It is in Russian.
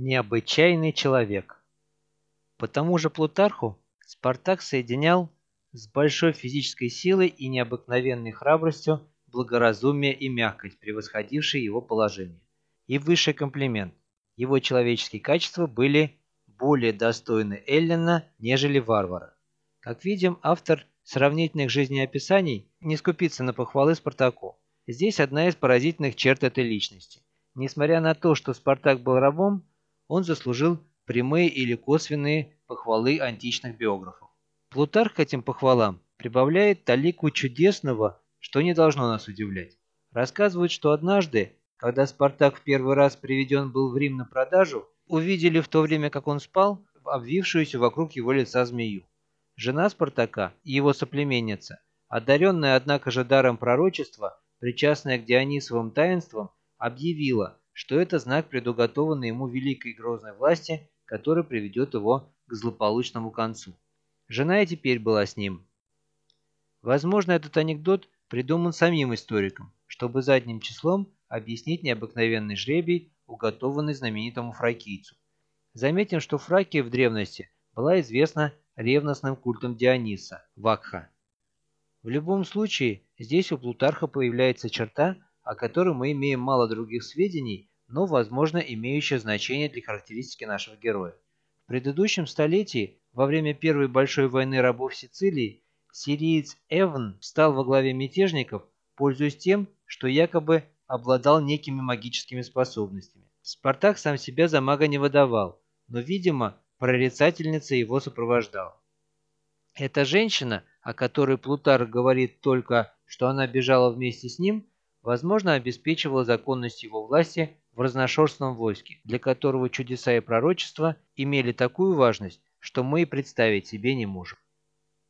Необычайный человек. По тому же Плутарху Спартак соединял с большой физической силой и необыкновенной храбростью благоразумие и мягкость, превосходившие его положение. И высший комплимент. Его человеческие качества были более достойны Эллина, нежели варвара. Как видим, автор сравнительных жизнеописаний не скупится на похвалы Спартаку. Здесь одна из поразительных черт этой личности. Несмотря на то, что Спартак был рабом, он заслужил прямые или косвенные похвалы античных биографов. Плутарх к этим похвалам прибавляет талику чудесного, что не должно нас удивлять. Рассказывают, что однажды, когда Спартак в первый раз приведен был в Рим на продажу, увидели в то время, как он спал, обвившуюся вокруг его лица змею. Жена Спартака и его соплеменница, одаренная, однако же, даром пророчества, причастная к Дионисовым таинствам, объявила, что это знак предуготованной ему великой грозной власти, который приведет его к злополучному концу. Жена и теперь была с ним. Возможно, этот анекдот придуман самим историком, чтобы задним числом объяснить необыкновенный жребий, уготованный знаменитому фракийцу. Заметим, что Фракия в древности была известна ревностным культом Диониса, Вакха. В любом случае, здесь у Плутарха появляется черта, о которой мы имеем мало других сведений, но, возможно, имеющее значение для характеристики нашего героя. В предыдущем столетии, во время Первой большой войны рабов Сицилии, сириец Эвн стал во главе мятежников, пользуясь тем, что якобы обладал некими магическими способностями. Спартак сам себя за мага не выдавал, но, видимо, прорицательница его сопровождала. Эта женщина, о которой Плутарх говорит только, что она бежала вместе с ним, возможно, обеспечивала законность его власти в разношерстном войске, для которого чудеса и пророчества имели такую важность, что мы и представить себе не можем.